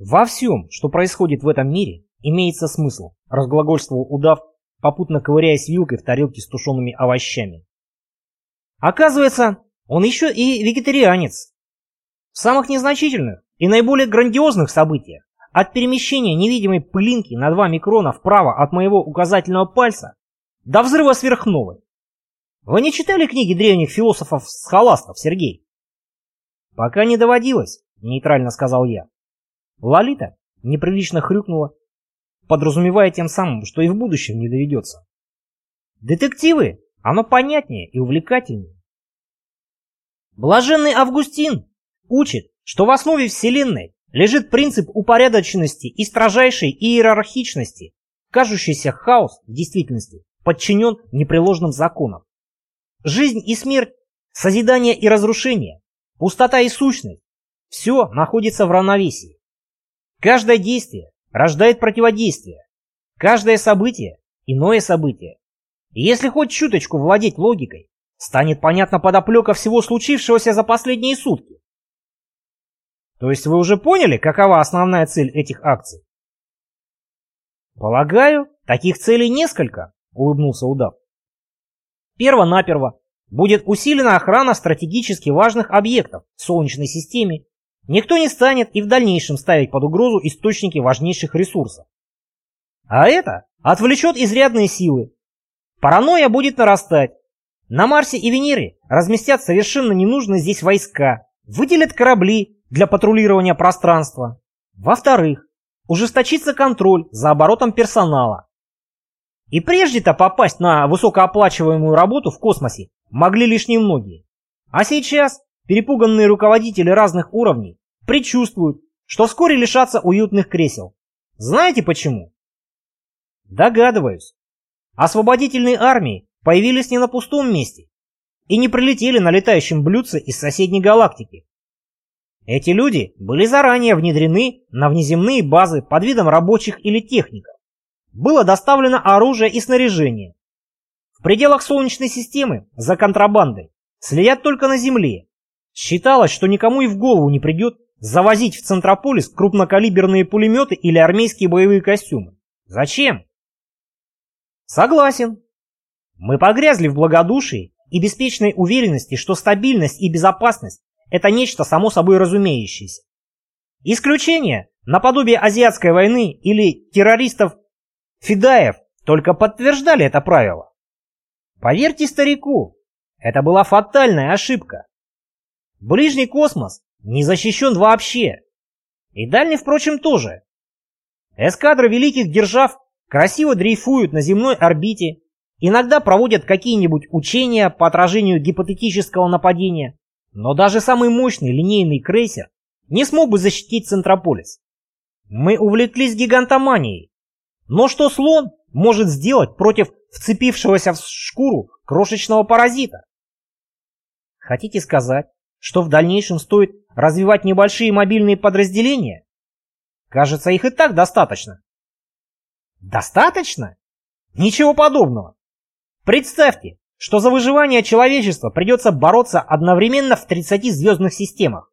Во всем, что происходит в этом мире, имеется смысл, разглагольствовал удав, попутно ковыряясь вилкой в тарелке с тушеными овощами. Оказывается, он еще и вегетарианец. В самых незначительных и наиболее грандиозных событиях, от перемещения невидимой пылинки на 2 микрона вправо от моего указательного пальца до взрыва сверхновой. Вы не читали книги древних философов-схоластов, Сергей? Пока не доводилось, нейтрально сказал я. Лолита неприлично хрюкнула, подразумевая тем самым, что и в будущем не доведется. Детективы, оно понятнее и увлекательнее. Блаженный Августин учит, что в основе Вселенной лежит принцип упорядоченности и строжайшей иерархичности, кажущийся хаос в действительности подчинен непреложным законам. Жизнь и смерть, созидание и разрушение, пустота и сущность – все находится в равновесии. Каждое действие рождает противодействие, каждое событие – иное событие. И если хоть чуточку владеть логикой, станет понятна подоплека всего случившегося за последние сутки. То есть вы уже поняли, какова основная цель этих акций? Полагаю, таких целей несколько, улыбнулся удав. Перво-наперво будет усилена охрана стратегически важных объектов в Солнечной системе. Никто не станет и в дальнейшем ставить под угрозу источники важнейших ресурсов. А это отвлечет изрядные силы. Паранойя будет нарастать. На Марсе и Венере разместят совершенно ненужные здесь войска, выделят корабли для патрулирования пространства. Во-вторых, ужесточится контроль за оборотом персонала. И прежде-то попасть на высокооплачиваемую работу в космосе могли лишь немногие. А сейчас перепуганные руководители разных уровней предчувствуют, что вскоре лишатся уютных кресел. Знаете почему? Догадываюсь. Освободительные армии появились не на пустом месте и не прилетели на летающем блюдце из соседней галактики. Эти люди были заранее внедрены на внеземные базы под видом рабочих или техников было доставлено оружие и снаряжение. В пределах Солнечной системы за контрабандой следят только на Земле. Считалось, что никому и в голову не придет завозить в Центрополис крупнокалиберные пулеметы или армейские боевые костюмы. Зачем? Согласен. Мы погрязли в благодушии и беспечной уверенности, что стабильность и безопасность – это нечто само собой разумеющееся. Исключение, наподобие азиатской войны или террористов Федаев только подтверждали это правило. Поверьте старику, это была фатальная ошибка. Ближний космос не защищен вообще. И дальний, впрочем, тоже. Эскадры великих держав красиво дрейфуют на земной орбите, иногда проводят какие-нибудь учения по отражению гипотетического нападения, но даже самый мощный линейный крейсер не смог бы защитить Центрополис. Мы увлеклись гигантоманией, но что слон может сделать против вцепившегося в шкуру крошечного паразита? Хотите сказать, что в дальнейшем стоит развивать небольшие мобильные подразделения? Кажется, их и так достаточно. Достаточно? Ничего подобного. Представьте, что за выживание человечества придется бороться одновременно в 30 звездных системах.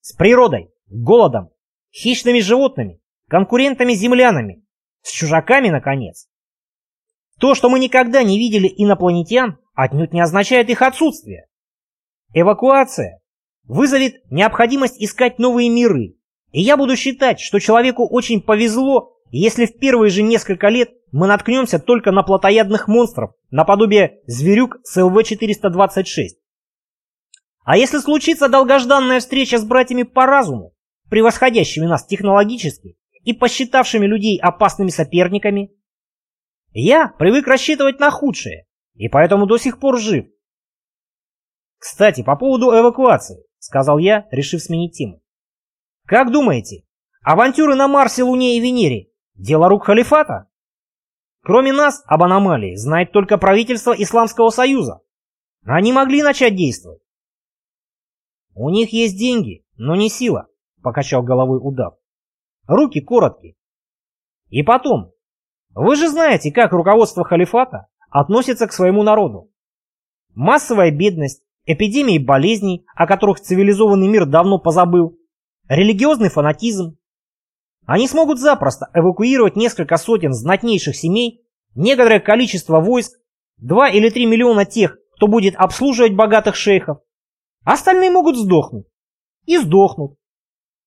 С природой, голодом, хищными животными, конкурентами-землянами, с чужаками, наконец. То, что мы никогда не видели инопланетян, отнюдь не означает их отсутствие. Эвакуация вызовет необходимость искать новые миры, и я буду считать, что человеку очень повезло, если в первые же несколько лет мы наткнемся только на плотоядных монстров, наподобие зверюк с ЛВ-426. А если случится долгожданная встреча с братьями по разуму, превосходящими нас технологически, и посчитавшими людей опасными соперниками. Я привык рассчитывать на худшее, и поэтому до сих пор жив. Кстати, по поводу эвакуации, сказал я, решив сменить тему. Как думаете, авантюры на Марсе, Луне и Венере – дело рук халифата? Кроме нас об аномалии знает только правительство Исламского Союза. Они могли начать действовать. У них есть деньги, но не сила, покачал головой удав. Руки короткие. И потом, вы же знаете, как руководство халифата относится к своему народу. Массовая бедность, эпидемии болезней, о которых цивилизованный мир давно позабыл, религиозный фанатизм. они смогут запросто эвакуировать несколько сотен знатнейших семей, некоторое количество войск, 2 или 3 миллиона тех, кто будет обслуживать богатых шейхов. Остальные могут сдохнуть. И сдохнут.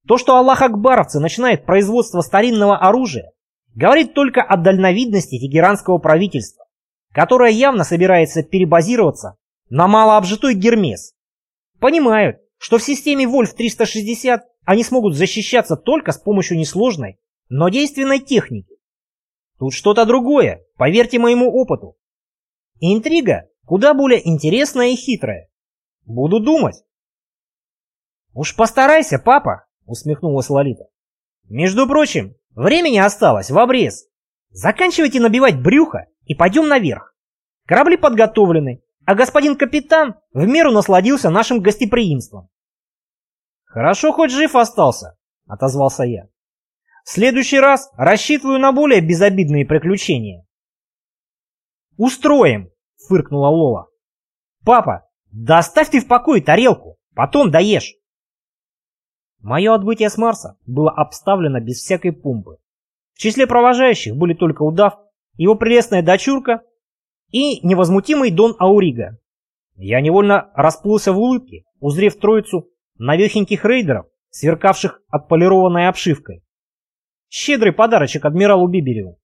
То, что Аллах Акбаровцы начинает производство старинного оружия, говорит только о дальновидности тегеранского правительства, которое явно собирается перебазироваться на малообжитой Гермес. Понимают, что в системе Вольф-360 они смогут защищаться только с помощью несложной, но действенной техники. Тут что-то другое, поверьте моему опыту. Интрига куда более интересная и хитрая. Буду думать. «Уж постарайся, папа!» — усмехнулась Лолита. «Между прочим, времени осталось в обрез. Заканчивайте набивать брюхо и пойдем наверх. Корабли подготовлены, а господин капитан в меру насладился нашим гостеприимством». «Хорошо, хоть жив остался», — отозвался я. «В следующий раз рассчитываю на более безобидные приключения». «Устроим!» — фыркнула Лола. «Папа, да оставь ты в покое тарелку, потом доешь». Мое отбытие с Марса было обставлено без всякой помпы. В числе провожающих были только удав, его прелестная дочурка и невозмутимый Дон Аурига. Я невольно расплылся в улыбке, узрев троицу навехеньких рейдеров, сверкавших отполированной обшивкой. Щедрый подарочек адмиралу Бибереву.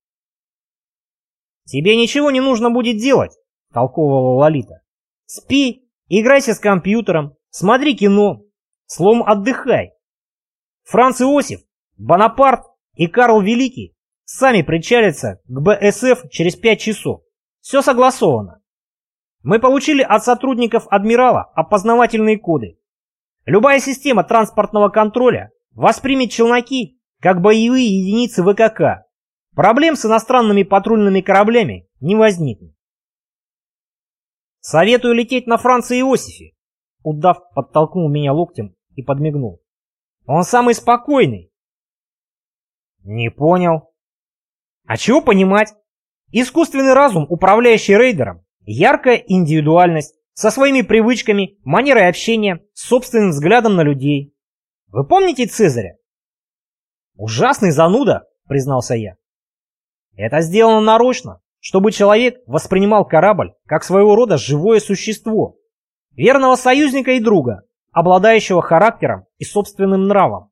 «Тебе ничего не нужно будет делать», — толковывала Лолита. «Спи, играйся с компьютером, смотри кино, слом отдыхай, Франц Иосиф, Бонапарт и Карл Великий сами причалятся к БСФ через пять часов. Все согласовано. Мы получили от сотрудников адмирала опознавательные коды. Любая система транспортного контроля воспримет челноки как боевые единицы ВКК. Проблем с иностранными патрульными кораблями не возникнет. Советую лететь на Франца Иосифе. Удав подтолкнул меня локтем и подмигнул. Он самый спокойный. Не понял. А чего понимать? Искусственный разум, управляющий рейдером, яркая индивидуальность, со своими привычками, манерой общения, собственным взглядом на людей. Вы помните Цезаря? Ужасный зануда, признался я. Это сделано нарочно, чтобы человек воспринимал корабль как своего рода живое существо, верного союзника и друга, обладающего характером и собственным нравом.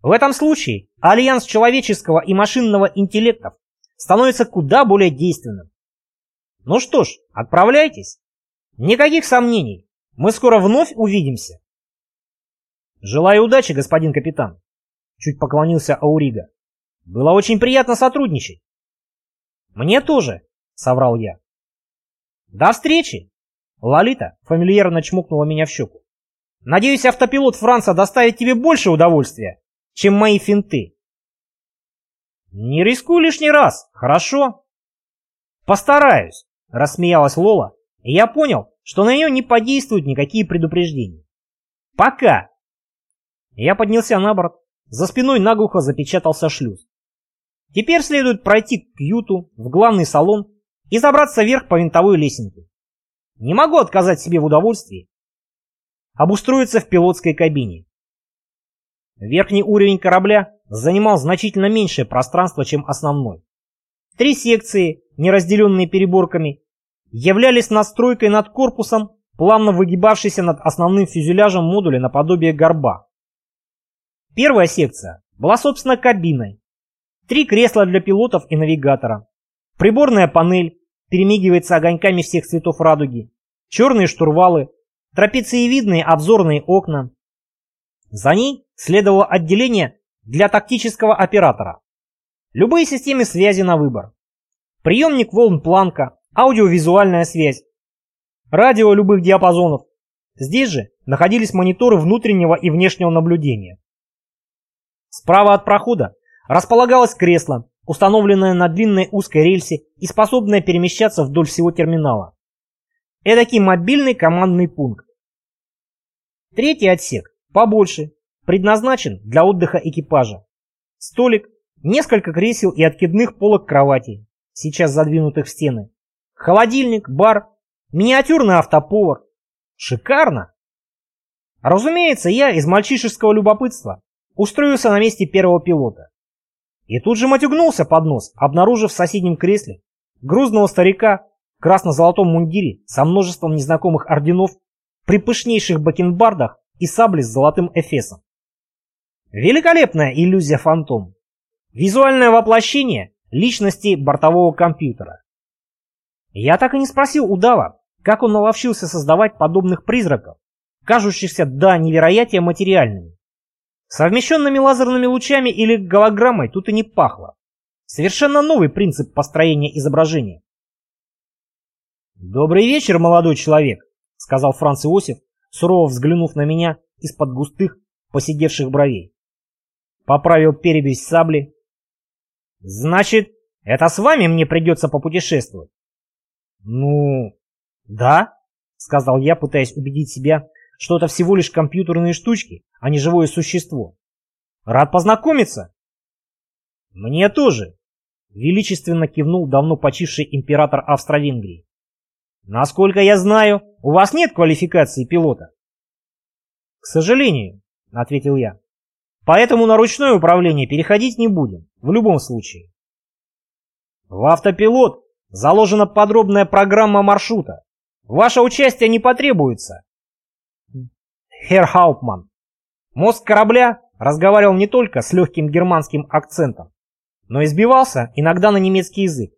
В этом случае альянс человеческого и машинного интеллектов становится куда более действенным. Ну что ж, отправляйтесь. Никаких сомнений, мы скоро вновь увидимся. Желаю удачи, господин капитан. Чуть поклонился Аурига. Было очень приятно сотрудничать. Мне тоже, соврал я. До встречи. Лолита фамильярно чмокнула меня в щеку. Надеюсь, автопилот Франца доставит тебе больше удовольствия, чем мои финты. Не рискуй лишний раз, хорошо? Постараюсь, рассмеялась Лола, и я понял, что на нее не подействуют никакие предупреждения. Пока. Я поднялся на борт, за спиной наглухо запечатался шлюз. Теперь следует пройти к Юту в главный салон и забраться вверх по винтовой лесенке. Не могу отказать себе в удовольствии обустроиться в пилотской кабине. Верхний уровень корабля занимал значительно меньшее пространство, чем основной. Три секции, не разделенные переборками, являлись настройкой над корпусом, плавно выгибавшейся над основным фюзеляжем модуля наподобие горба. Первая секция была, собственно, кабиной. Три кресла для пилотов и навигатора. Приборная панель перемигивается огоньками всех цветов радуги. Черные штурвалы, трапециевидные обзорные окна. За ней следовало отделение для тактического оператора. Любые системы связи на выбор. Приемник волн Планка, аудиовизуальная связь, радио любых диапазонов. Здесь же находились мониторы внутреннего и внешнего наблюдения. Справа от прохода располагалось кресло, установленное на длинной узкой рельсе и способное перемещаться вдоль всего терминала. Эдакий мобильный командный пункт. Третий отсек, побольше, предназначен для отдыха экипажа. Столик, несколько кресел и откидных полок кроватей, сейчас задвинутых в стены. Холодильник, бар, миниатюрный автоповар. Шикарно! Разумеется, я из мальчишеского любопытства устроился на месте первого пилота. И тут же матюгнулся под нос, обнаружив в соседнем кресле грузного старика в красно-золотом мундире со множеством незнакомых орденов, при пышнейших бакенбардах и сабле с золотым эфесом. Великолепная иллюзия фантом. Визуальное воплощение личности бортового компьютера. Я так и не спросил удава, как он наловчился создавать подобных призраков, кажущихся до невероятия материальными. Совмещенными лазерными лучами или голограммой тут и не пахло. Совершенно новый принцип построения изображения. «Добрый вечер, молодой человек», — сказал Франц Иосиф, сурово взглянув на меня из-под густых, посидевших бровей. Поправил перевязь сабли. «Значит, это с вами мне придется попутешествовать?» «Ну, да», — сказал я, пытаясь убедить себя, что это всего лишь компьютерные штучки, а не живое существо. Рад познакомиться. Мне тоже, величественно кивнул давно почивший император Австро-Венгрии. Насколько я знаю, у вас нет квалификации пилота. К сожалению, ответил я. Поэтому на ручное управление переходить не будем, в любом случае. В автопилот заложена подробная программа маршрута. Ваше участие не потребуется, Херр Хаупман. Мозг корабля разговаривал не только с легким германским акцентом, но избивался иногда на немецкий язык.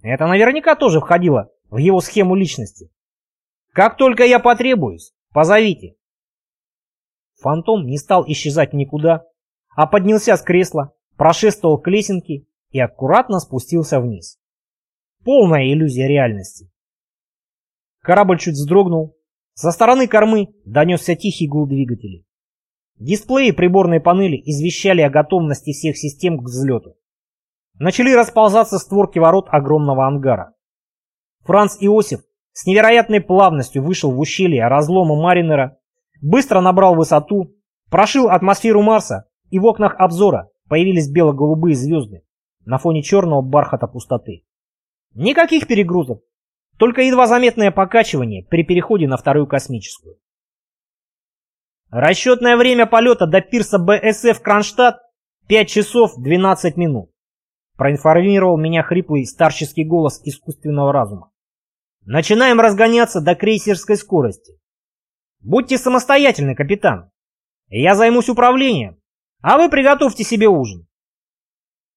Это наверняка тоже входило в его схему личности. Как только я потребуюсь, позовите. Фантом не стал исчезать никуда, а поднялся с кресла, прошествовал к лесенке и аккуратно спустился вниз. Полная иллюзия реальности. Корабль чуть вздрогнул, со стороны кормы донесся тихий гул двигателей. Дисплеи приборной панели извещали о готовности всех систем к взлету. Начали расползаться створки ворот огромного ангара. Франц Иосиф с невероятной плавностью вышел в ущелье разлома Маринера, быстро набрал высоту, прошил атмосферу Марса, и в окнах обзора появились бело-голубые звезды на фоне черного бархата пустоты. Никаких перегрузов, только едва заметное покачивание при переходе на вторую космическую. Расчетное время полета до пирса БСФ Кронштадт 5 часов 12 минут. Проинформировал меня хриплый старческий голос искусственного разума. Начинаем разгоняться до крейсерской скорости. Будьте самостоятельны, капитан. Я займусь управлением, а вы приготовьте себе ужин.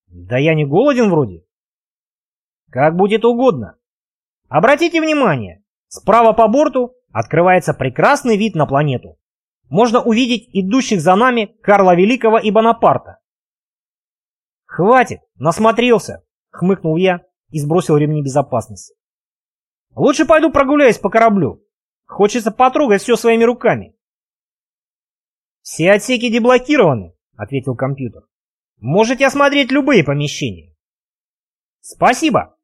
Да я не голоден вроде. Как будет угодно. Обратите внимание, справа по борту открывается прекрасный вид на планету. Можно увидеть идущих за нами Карла Великого и Бонапарта. «Хватит, насмотрелся», — хмыкнул я и сбросил ремни безопасности. «Лучше пойду прогуляюсь по кораблю. Хочется потрогать все своими руками». «Все отсеки деблокированы», — ответил компьютер. «Можете осмотреть любые помещения». «Спасибо»,